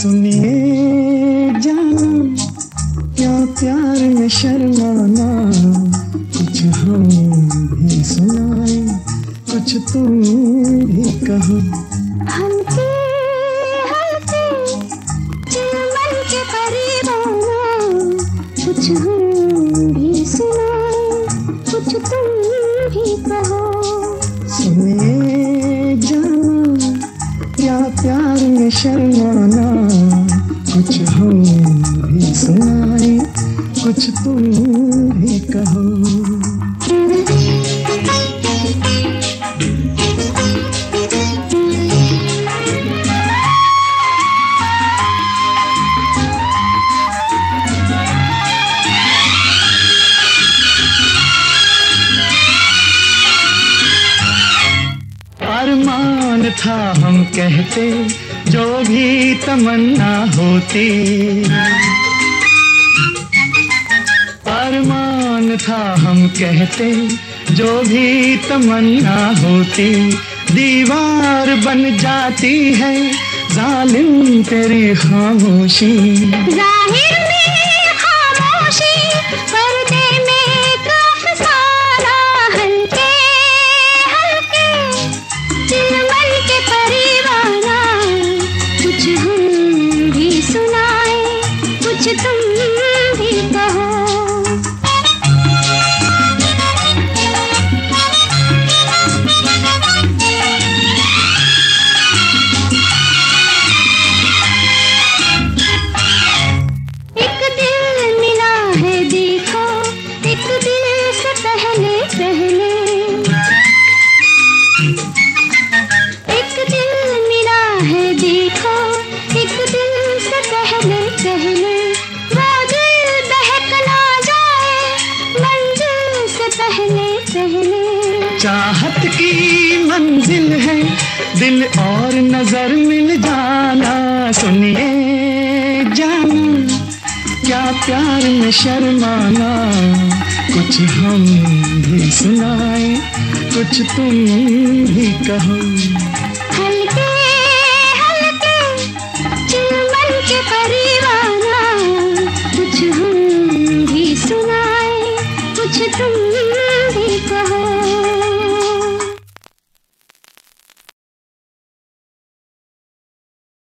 सुनिए जाना, क्या प्यार में शर्माना, कुछ हम भी सुनाए, कुछ तुम भी कहो। हल्के हल्के चमन के परी कुछ हम शर्माना कुछ हम भी सुनाए कुछ तुम भी कहो था हम कहते जो भी तमन्ना होती। अरमान था हम कहते, जो भी तमन्ना होती। दीवार बन जाती है, जालिम तेरी खामोशी। ज़ाहिर में तुम दिल और नज़र मिल जाना, सुनिए जाना। क्या प्यार में शर्माना, कुछ हम भी सुनाए, कुछ तुम भी कहो।